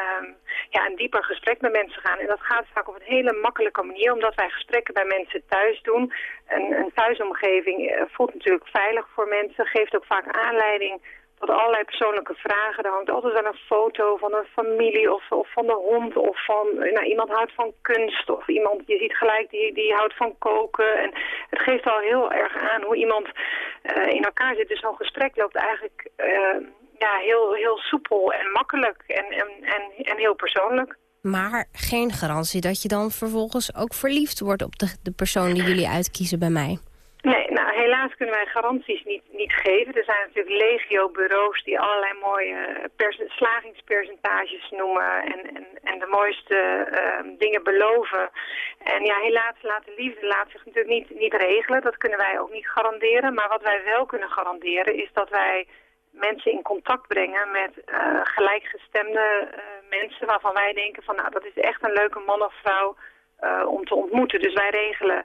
um, ja, een dieper gesprek met mensen gaan. En dat gaat vaak op een hele makkelijke manier, omdat wij gesprekken bij mensen thuis doen. Een, een thuisomgeving uh, voelt natuurlijk veilig voor mensen, geeft ook vaak aanleiding tot allerlei persoonlijke vragen. Er hangt altijd wel een foto van een familie of, of van de hond of van nou, iemand houdt van kunst of iemand, je ziet gelijk, die, die houdt van koken. En het geeft al heel erg aan hoe iemand uh, in elkaar zit. Dus zo'n gesprek loopt eigenlijk... Uh, ja, heel, heel soepel en makkelijk en, en, en, en heel persoonlijk. Maar geen garantie dat je dan vervolgens ook verliefd wordt op de, de persoon die jullie uitkiezen bij mij. Nee, nou helaas kunnen wij garanties niet, niet geven. Er zijn natuurlijk legio bureaus die allerlei mooie slagingspercentages noemen en, en, en de mooiste uh, dingen beloven. En ja, helaas laat de liefde laat zich natuurlijk niet, niet regelen. Dat kunnen wij ook niet garanderen. Maar wat wij wel kunnen garanderen is dat wij mensen in contact brengen met uh, gelijkgestemde uh, mensen waarvan wij denken van nou dat is echt een leuke man of vrouw uh, om te ontmoeten. Dus wij regelen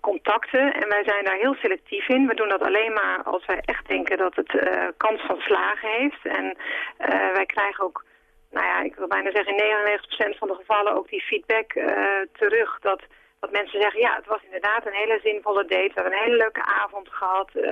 contacten en wij zijn daar heel selectief in. We doen dat alleen maar als wij echt denken dat het kans van slagen heeft. En wij krijgen ook, nou ja, ik wil bijna zeggen in 99% van de gevallen ook die feedback terug dat dat mensen zeggen, ja, het was inderdaad een hele zinvolle date. We hebben een hele leuke avond gehad. Uh,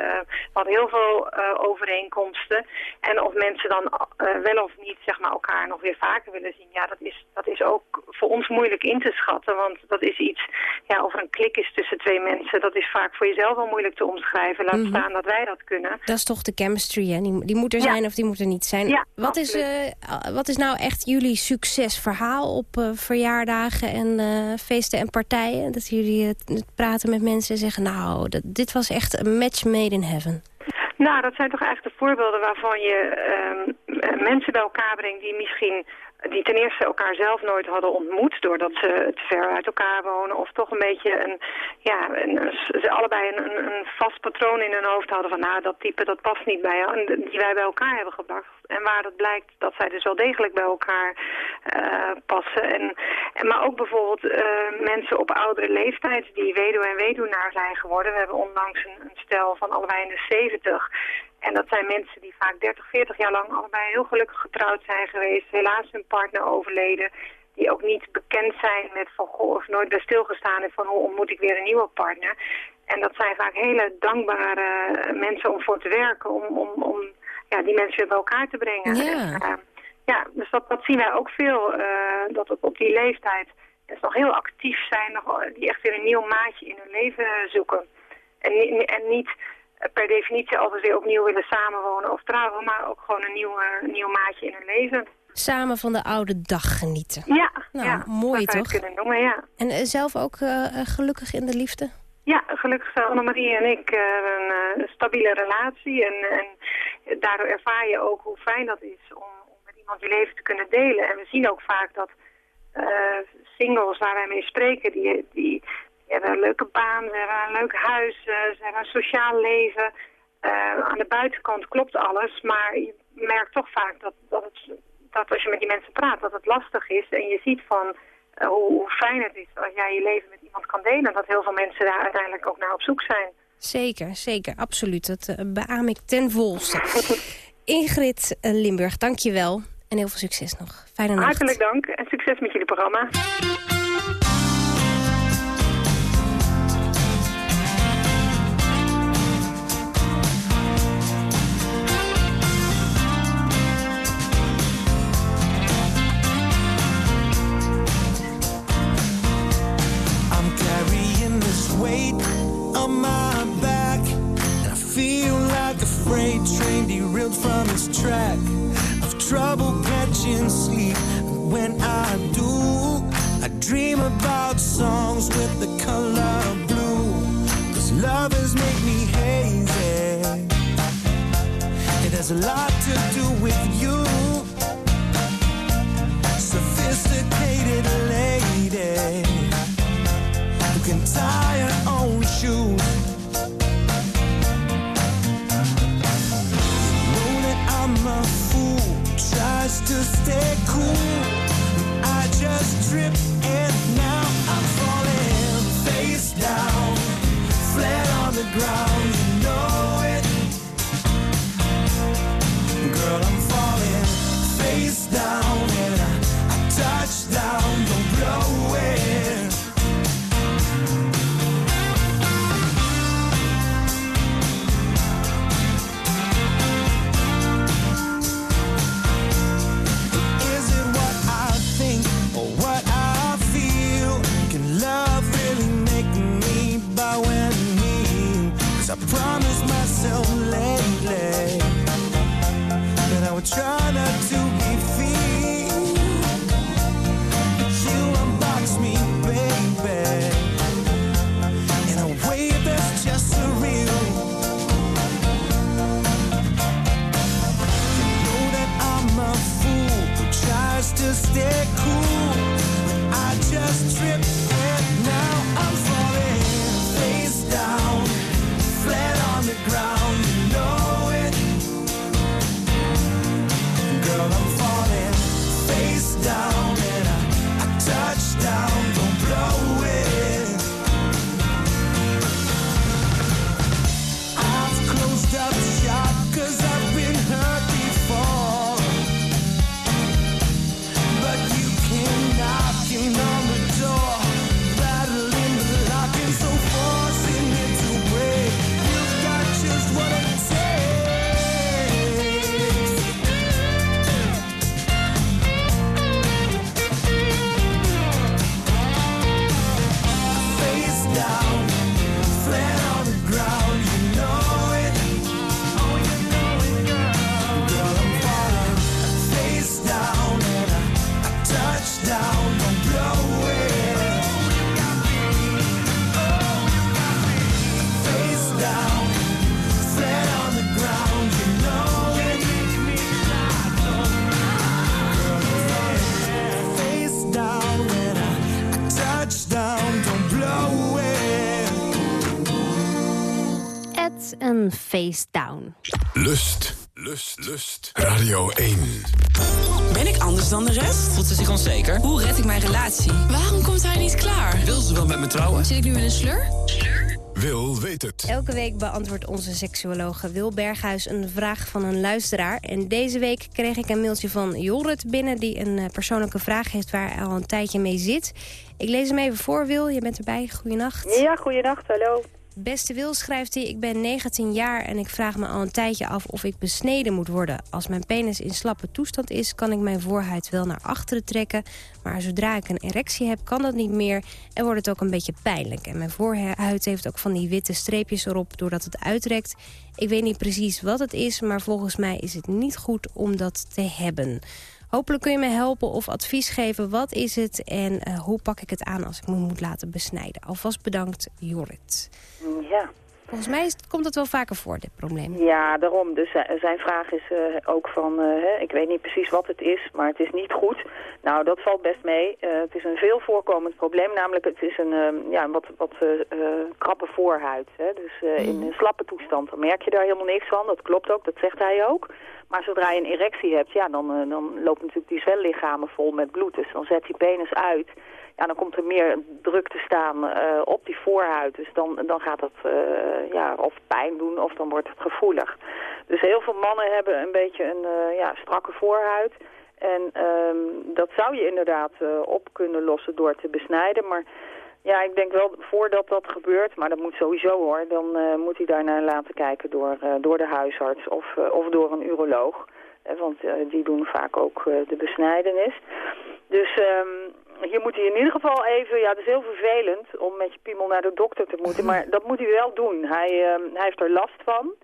we hadden heel veel uh, overeenkomsten. En of mensen dan uh, wel of niet zeg maar, elkaar nog weer vaker willen zien... ja, dat is, dat is ook voor ons moeilijk in te schatten. Want dat is iets, ja, of er een klik is tussen twee mensen... dat is vaak voor jezelf wel moeilijk te omschrijven. Laat mm -hmm. staan dat wij dat kunnen. Dat is toch de chemistry, hè? Die, die moet er zijn of die moet er niet zijn. Ja, wat, is, wat is nou echt jullie succesverhaal op verjaardagen en feesten en partijen? Dat jullie praten met mensen en zeggen... nou, dat, dit was echt een match made in heaven. Nou, dat zijn toch eigenlijk de voorbeelden waarvan je uh, mensen bij elkaar brengt... die misschien die ten eerste elkaar zelf nooit hadden ontmoet... doordat ze te ver uit elkaar wonen... of toch een beetje een, ja, een, ze allebei een, een, vast patroon in hun hoofd hadden... van nou, dat type dat past niet bij jou... die wij bij elkaar hebben gebracht. En waar dat blijkt dat zij dus wel degelijk bij elkaar eh, passen. En, en, maar ook bijvoorbeeld eh, mensen op oudere leeftijd... die weduwe en weduwnaar zijn geworden. We hebben onlangs een, een stel van allebei in de 70... En dat zijn mensen die vaak 30, 40 jaar lang allebei heel gelukkig getrouwd zijn geweest. Helaas hun partner overleden. Die ook niet bekend zijn met van goh, of nooit bij stilgestaan is van hoe ontmoet ik weer een nieuwe partner. En dat zijn vaak hele dankbare mensen om voor te werken. Om, om, om ja, die mensen weer bij elkaar te brengen. Ja. En, eh, ja, dus dat, dat zien wij ook veel. eh, dat het op die leeftijd dus nog heel actief zijn. Nog, die echt weer een nieuw maatje in hun leven zoeken. En, en niet per definitie altijd weer opnieuw willen samenwonen of trouwen, maar ook gewoon een nieuw, nieuw maatje in hun leven. Samen van de oude dag genieten. Ja, Nou, ja, mooi toch? kunnen noemen, ja. En eh, zelf ook eh, eh, gelukkig in de liefde? Ja, gelukkig zijn Annemarie en ik hebben een, stabiele relatie. En, en daardoor ervaar je ook hoe fijn dat is om, om met iemand je leven te kunnen delen. En we zien ook vaak dat singles waar wij mee spreken, die, die, die hebben een leuke baan, ze hebben een leuk huis, eh, ze hebben een sociaal leven. Eh, aan de buitenkant klopt alles, maar je merkt toch vaak dat, dat, het, dat als je met die mensen praat, dat het lastig is. En je ziet van eh, hoe, hoe fijn het is als jij je leven met iemand kan delen. Dat heel veel mensen daar uiteindelijk ook naar op zoek zijn. Zeker, zeker, absoluut. Dat eh, beaam ik ten volste. Ingrid Limburg, dank je wel. En heel veel succes nog. Fijne nacht. Hartelijk dank en succes met jullie programma. cool. I just tripped. En Face Down. Lust, lust, lust. Radio 1. Ben ik anders dan de rest? Voelt ze zich onzeker? Hoe red ik mijn relatie? Waarom komt hij niet klaar? Wil ze wel met me trouwen? Zit ik nu in een slur? Wil weet het. Elke week beantwoordt onze seksuologe Wil Berghuis een vraag van een luisteraar. En deze week kreeg ik een mailtje van Jorrit binnen... die een eh, persoonlijke vraag heeft waar hij al een tijdje mee zit. Ik lees hem even voor, Wil. Je bent erbij. Goedenacht. Ja, goedenacht. Hallo. Beste Wil, schrijft hij, ik ben 19 jaar en ik vraag me al een tijdje af of ik besneden moet worden. Als mijn penis in slappe toestand is, kan ik mijn voorhuid wel naar achteren trekken. Maar zodra ik een erectie heb, kan dat niet meer en wordt het ook een beetje pijnlijk. En mijn voorhuid heeft ook van die witte streepjes erop doordat het uitrekt. Ik weet niet precies wat het is, maar volgens mij is het niet goed om dat te hebben. Hopelijk kun je me helpen of advies geven. Wat is het en eh, hoe pak ik het aan als ik me moet laten besnijden? Alvast bedankt, Jorrit. Ja. Volgens mij is, komt dat wel vaker voor, dit probleem. Ja, daarom. Dus eh, zijn vraag is eh, ook van, eh, ik weet niet precies wat het is, maar het is niet goed. Nou, dat valt best mee. Het is een veel voorkomend probleem, namelijk het is een, ehm, ja, een wat, wat krappe voorhuid. Hè? Dus in een slappe toestand, dan merk je daar helemaal niks van. Dat klopt ook, dat zegt hij ook. Maar zodra je een erectie hebt, ja, dan, dan lopen natuurlijk die zwellichamen vol met bloed. Dus dan zet die penis uit. Dan komt er meer druk te staan eh, op die voorhuid. Dus dan, dan gaat dat eh, ja, of pijn doen of dan wordt het gevoelig. Dus heel veel mannen hebben een beetje een eh, ja, strakke voorhuid. En ehm, dat zou je inderdaad op kunnen lossen door te besnijden. Maar ja, ik denk wel voordat dat gebeurt, maar dat moet sowieso hoor, dan moet hij daarnaar laten kijken door, door de huisarts of, of door een uroloog. Want eh, die doen vaak ook eh, de besnijdenis. Dus ehm, hier moet hij in ieder geval even, ja het is heel vervelend om met je piemel naar de dokter te moeten, maar dat moet hij wel doen. Hij, ehm, hij heeft er last van.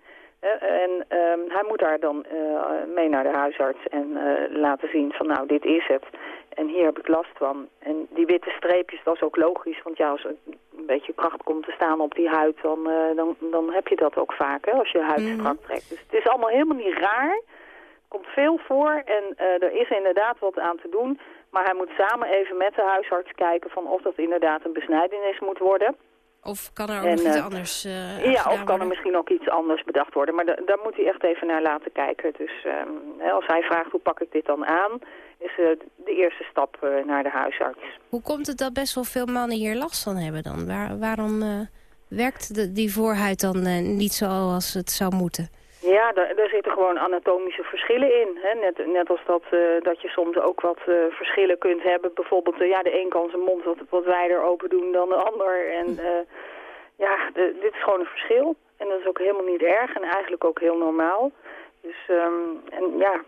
En ehm, hij moet daar dan eh, mee naar de huisarts en laten zien van nou, dit is het. En hier heb ik last van. En die witte streepjes, dat is ook logisch. Want ja, als er een beetje kracht komt te staan op die huid, dan, dan, dan heb je dat ook vaak, hè, als je huid strak trekt. Dus het is allemaal helemaal niet raar. Komt veel voor en eh, er is inderdaad wat aan te doen. Maar hij moet samen even met de huisarts kijken van of dat inderdaad een besnijdenis moet worden. Of kan er ook En, nog iets eh, anders eh, Ja, of kan er misschien ook iets anders bedacht worden. Maar da- daar moet hij echt even naar laten kijken. Dus ehm, als hij vraagt hoe pak ik dit dan aan, is de eerste stap naar de huisarts. Hoe komt het dat best wel veel mannen hier last van hebben dan? Waar, waarom werkt de, die voorhuid dan niet zoals het zou moeten? Ja, daar, daar zitten gewoon anatomische verschillen in. Hè? Net, net als dat, eh, dat je soms ook wat eh, verschillen kunt hebben. Bijvoorbeeld, eh, ja, de een kan zijn mond wat, wat wijder open doen dan de ander. En eh, ja, de- dit is gewoon een verschil. En dat is ook helemaal niet erg en eigenlijk ook heel normaal. Dus, ehm, en ja,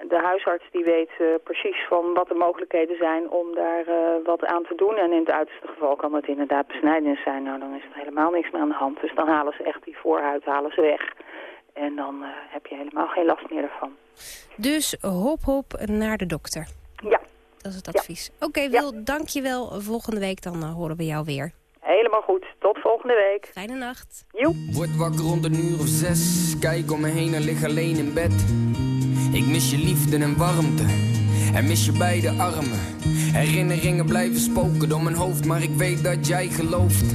de huisarts die weet precies van wat de mogelijkheden zijn om daar wat aan te doen. En in het uiterste geval kan het inderdaad besnijdenis zijn. Nou, dan is er helemaal niks meer aan de hand. Dus dan halen ze echt die voorhuid halen ze weg. En dan eh, heb je helemaal geen last meer ervan. Dus hop hop naar de dokter. Ja. Dat is het advies. Oké, Wil, dank je wel. Volgende week dan eh, horen we jou weer. Helemaal goed. Tot volgende week. Fijne nacht. Joep. Word wakker rond een uur of zes. Kijk om me heen en lig alleen in bed. Ik mis je liefde en warmte. En mis je beide armen. Herinneringen blijven spoken door mijn hoofd, maar ik weet dat jij gelooft.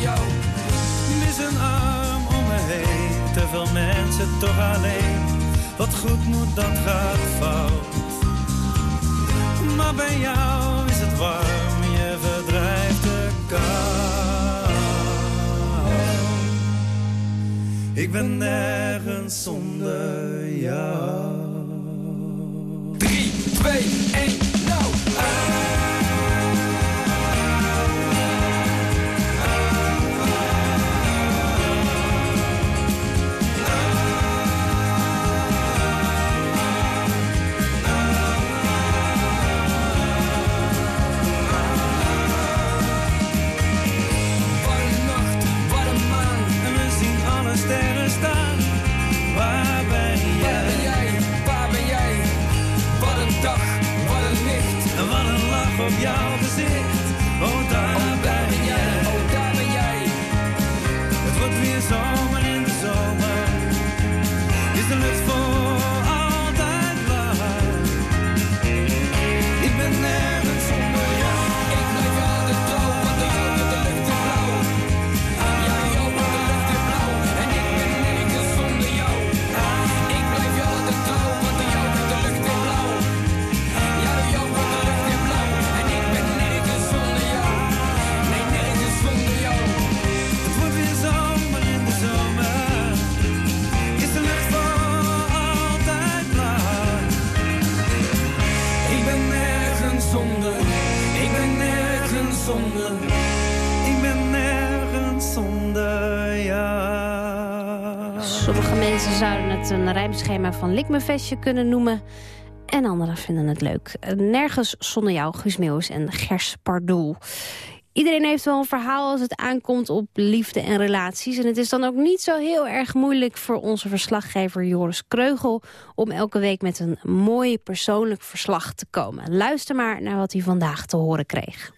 jou. Mis een arm om me heen. Te veel mensen toch alleen. Wat goed moet, dat gaat fout. Maar bij jou is het warm, je verdrijft de kou. Ik ben nergens zonder jou. 3, 2, 1, nou! Een rijmschema van Likmevestje kunnen noemen. En anderen vinden het leuk. Nergens zonder jou, Guus Meeuwis en Gers Pardoel. Iedereen heeft wel een verhaal als het aankomt op liefde en relaties. En het is dan ook niet zo heel erg moeilijk voor onze verslaggever Joris Kreugel... om elke week met een mooi persoonlijk verslag te komen. Luister maar naar wat hij vandaag te horen kreeg.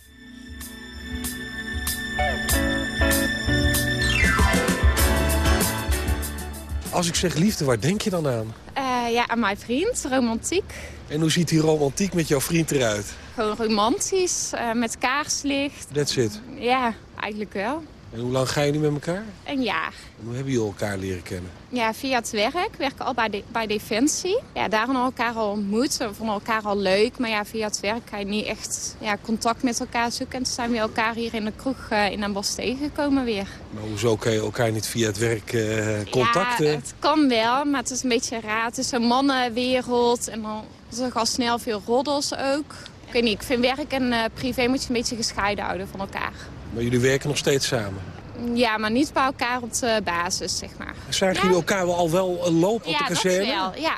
Als ik zeg liefde, waar denk je dan aan? Eh, ja, aan mijn vriend, romantiek. En hoe ziet die romantiek met jouw vriend eruit? Gewoon romantisch, eh, met kaarslicht. That's it. Ja, eigenlijk wel. En hoe lang ga je nu met elkaar? Een jaar. En hoe hebben jullie elkaar leren kennen? Ja, via het werk. We werken al bij, de, bij Defensie. Ja, daar hebben we elkaar al ontmoet. We vonden elkaar al leuk. Maar ja, via het werk ga je niet echt ja, contact met elkaar zoeken. En toen zijn we elkaar hier in de kroeg eh, in Den Bosch tegengekomen weer. Maar hoezo kan je elkaar niet via het werk eh, contacten? Ja, het kan wel, maar het is een beetje raar. Het is een mannenwereld en dan is er al snel veel roddels ook. Ik weet niet, ik vind werk en eh, privé moet je een beetje gescheiden houden van elkaar. Maar jullie werken nog steeds samen. Ja, maar niet bij elkaar op de basis, zeg maar. Zagen jullie elkaar wel al wel eh, lopen op ja, de kazerne? dat wel, ja.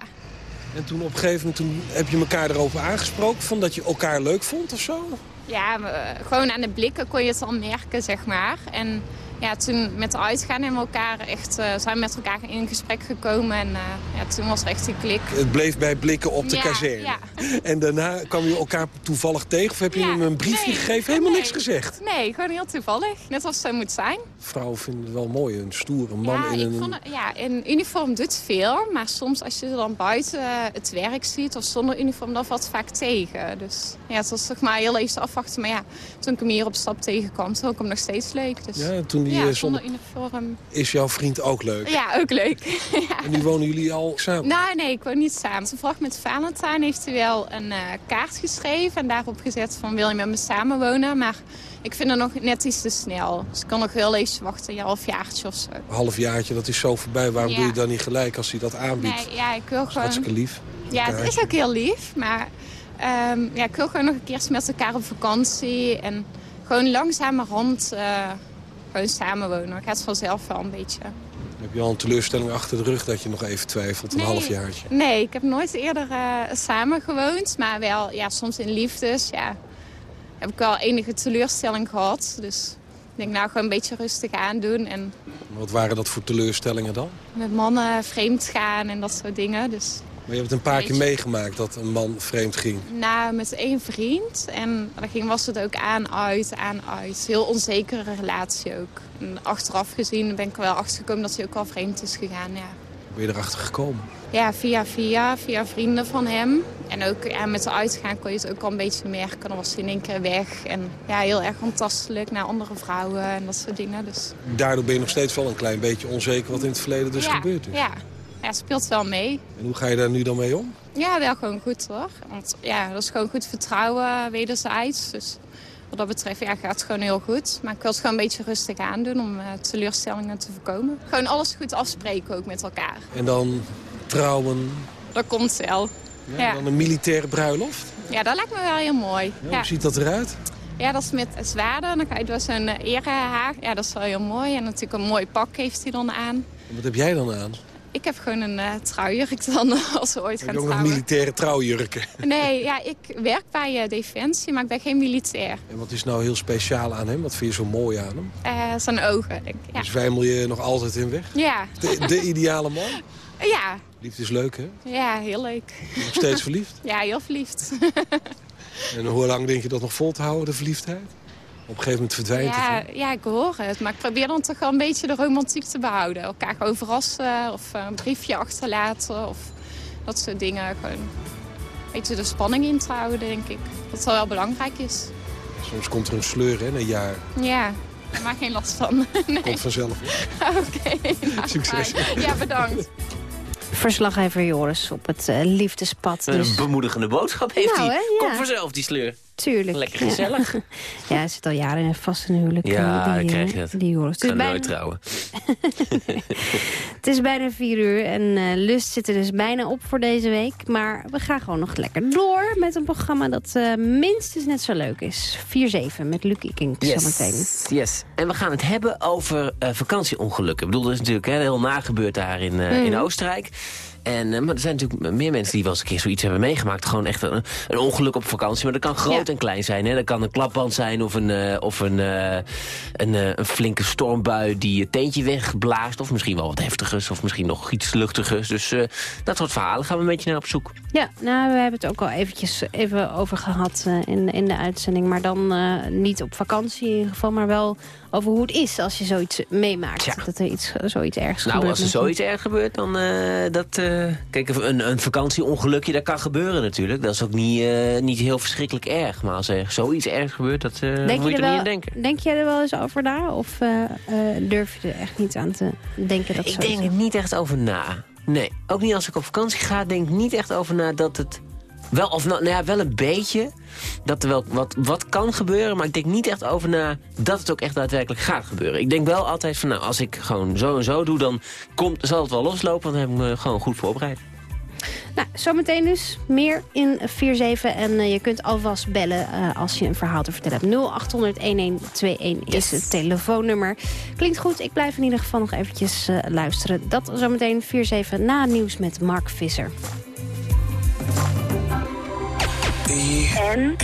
En toen op een gegeven moment toen heb je elkaar erover aangesproken... van dat je elkaar leuk vond of zo? Ja, gewoon aan de blikken kon je het al merken, zeg maar. En ja, toen met uitgaan we elkaar echt, eh, zijn we met elkaar in gesprek gekomen. En eh, ja, toen was er echt die klik. Het bleef bij blikken op de Ja, kazerne. ja. En daarna kwam je elkaar toevallig tegen... of heb je hem een briefje nee, gegeven? Helemaal nee. niks gezegd. Nee, gewoon heel toevallig. Net als het zo moet zijn. Vrouwen vinden het wel mooi, een stoere man in een... vond ja, in uniform doet veel. Maar soms als je ze dan buiten eh, het werk ziet of zonder uniform, dan valt het vaak tegen. Dus ja, het was toch maar heel even afwachten. Maar ja, toen ik hem hier op stap tegenkwam, vond ik hem nog steeds leuk. Dus, Ja, toen die, ja, zonder zonder- uniform. Is jouw vriend ook leuk? Ja, ook leuk. En nu wonen jullie al samen? Nou, nee, ik woon niet samen. Toevallig met Valentijn heeft hij wel een eh, kaart geschreven en daarop gezet van wil je met me samenwonen. Maar ik vind het nog net iets te snel. Dus ik kan nog heel even wachten, een halfjaartje of zo. Een halfjaartje, dat is zo voorbij. Waarom Ja. doe je dan niet gelijk als hij dat aanbiedt? Nee, ja, ik wil gewoon... Hartstikke lief. Ja, het is ook heel lief, maar ehm, ja, ik wil gewoon nog een keer met elkaar op vakantie. En gewoon langzamerhand eh gewoon samenwonen. Gaat vanzelf wel een beetje. Heb je al een teleurstelling achter de rug dat je nog even twijfelt, een Nee. halfjaartje? Nee, ik heb nooit eerder eh, samen gewoond. Maar wel, ja, soms in liefdes, ja, heb ik wel enige teleurstelling gehad. Dus ik denk nou gewoon een beetje rustig aandoen. En Wat waren dat voor teleurstellingen dan? met mannen vreemd gaan en dat soort dingen. Dus Maar je hebt het een paar keer meegemaakt dat een man vreemd ging. Nou, met één vriend. En daar ging, was het ook aan, uit, aan, uit. Heel onzekere relatie ook. En achteraf gezien ben ik er wel achtergekomen dat hij ook wel vreemd is gegaan, ja. Hoe ben je erachter gekomen? Ja, via via, via vrienden van hem. En ook ja, met de uitgaan kon je het ook al een beetje merken. Dan was hij in één keer weg. En ja, heel erg ontastelijk naar andere vrouwen en dat soort dingen. Dus Daardoor ben je nog steeds wel een klein beetje onzeker wat in het verleden dus ja, gebeurd is. Ja, ja, speelt wel mee. En hoe ga je daar nu dan mee om? Ja, wel gewoon goed hoor. Want ja, dat is gewoon goed vertrouwen wederzijds. Dus wat dat betreft ja, gaat het gewoon heel goed. Maar ik wil het gewoon een beetje rustig aandoen om eh, teleurstellingen te voorkomen. Gewoon alles goed afspreken ook met elkaar. En dan trouwen, Dat komt wel. ja, Ja, dan een militaire bruiloft. ja dat lijkt me wel heel mooi. Ja, Hoe ziet dat eruit? ja dat is met zwaarden. Dan ga je door zo'n uh, erehaag. Ja, dat is wel heel mooi. En natuurlijk een mooi pak heeft hij dan aan. En wat heb jij dan aan? Ik heb gewoon een uh, trouwjurk dan als we ooit gaan je ook nog trouwen. militaire trouwjurken? Nee, ja, ik werk bij eh, Defensie, maar ik ben geen militair. En wat is nou heel speciaal aan hem? Wat vind je zo mooi aan hem? Eh, zijn ogen, denk ik. Ja. Dus je nog altijd in weg? Ja. De, de ideale man? Ja. Liefde is leuk, hè? ja, heel leuk. Nog steeds verliefd? Ja, heel verliefd. En hoe lang denk je dat nog vol te houden, de verliefdheid? Op een gegeven moment verdwijnt het. ja, hè? ja, ik hoor het. Maar ik probeer dan toch wel een beetje de romantiek te behouden. Elkaar gewoon verrassen of eh, een briefje achterlaten of dat soort dingen. Gewoon een beetje de spanning in te houden, denk ik. Dat wel wel belangrijk is. Soms komt er een sleur, hè, na een jaar. Ja, daar maak geen last van. Nee. Komt vanzelf. Oké, nou, Succes. fijn. Ja, bedankt. Verslaggever Joris op het eh, liefdespad. Dus. Een bemoedigende boodschap heeft Nou, hij. hè, ja. Kom vanzelf, die sleur. Tuurlijk. Lekker gezellig. Ja, hij zit al jaren in een vaste huwelijk. Ja, die, krijg je eh, het. Die ga bijna, nooit trouwen. het is bijna vier uur en eh, Lust zit er dus bijna op voor deze week. Maar we gaan gewoon nog lekker door met een programma dat eh, minstens net zo leuk is. 4-7 met Luc Ikink zometeen. Yes, yes. En we gaan het hebben over vakantieongelukken. Ik bedoel, er is natuurlijk hè, heel nagebeurd daar in, in Mhm. Oostenrijk. En, eh, maar er zijn natuurlijk meer mensen die wel eens een keer zoiets hebben meegemaakt. Gewoon echt een, een ongeluk op vakantie. Maar dat kan groot en klein zijn. Hè. Dat kan een klapband zijn of een, eh, of een, eh, een, een flinke stormbui die je teentje wegblaast. Of misschien wel wat heftigers of misschien nog iets luchtigers. Dus dat soort verhalen gaan we een beetje naar op zoek. Ja, nou, we hebben het ook al eventjes even over gehad eh, in, in de uitzending. Maar dan niet op vakantie in ieder geval, maar wel over hoe het is als je zoiets meemaakt. Dat er iets, zoiets ergs Nou, gebeurt. als er zoiets erg gebeurt, dan uh, dat... Kijk, een, een vakantieongelukje, dat kan gebeuren natuurlijk. Dat is ook niet, niet heel verschrikkelijk erg. Maar als er zoiets ergs gebeurt, dat denk moet je, er er wel, niet aan denken. Denk jij er wel eens over na? Of durf je er echt niet aan te denken dat Ik denk er niet echt over na. Nee, ook niet als ik op vakantie ga, denk ik niet echt over na dat het... Wel, of nou, nou ja, wel een beetje. Dat er wel wat, wat kan gebeuren. Maar ik denk niet echt over na dat het ook echt daadwerkelijk gaat gebeuren. Ik denk wel altijd van, nou, als ik gewoon zo en zo doe... dan komt, zal het wel loslopen, want dan heb ik me gewoon goed voorbereid. Nou, zometeen dus meer in 4-7. En uh, je kunt alvast bellen uh, als je een verhaal te vertellen hebt. 0800-1121 is het telefoonnummer. Klinkt goed, ik blijf in ieder geval nog eventjes uh, luisteren. Dat zometeen 4-7 na nieuws met Mark Visser. En.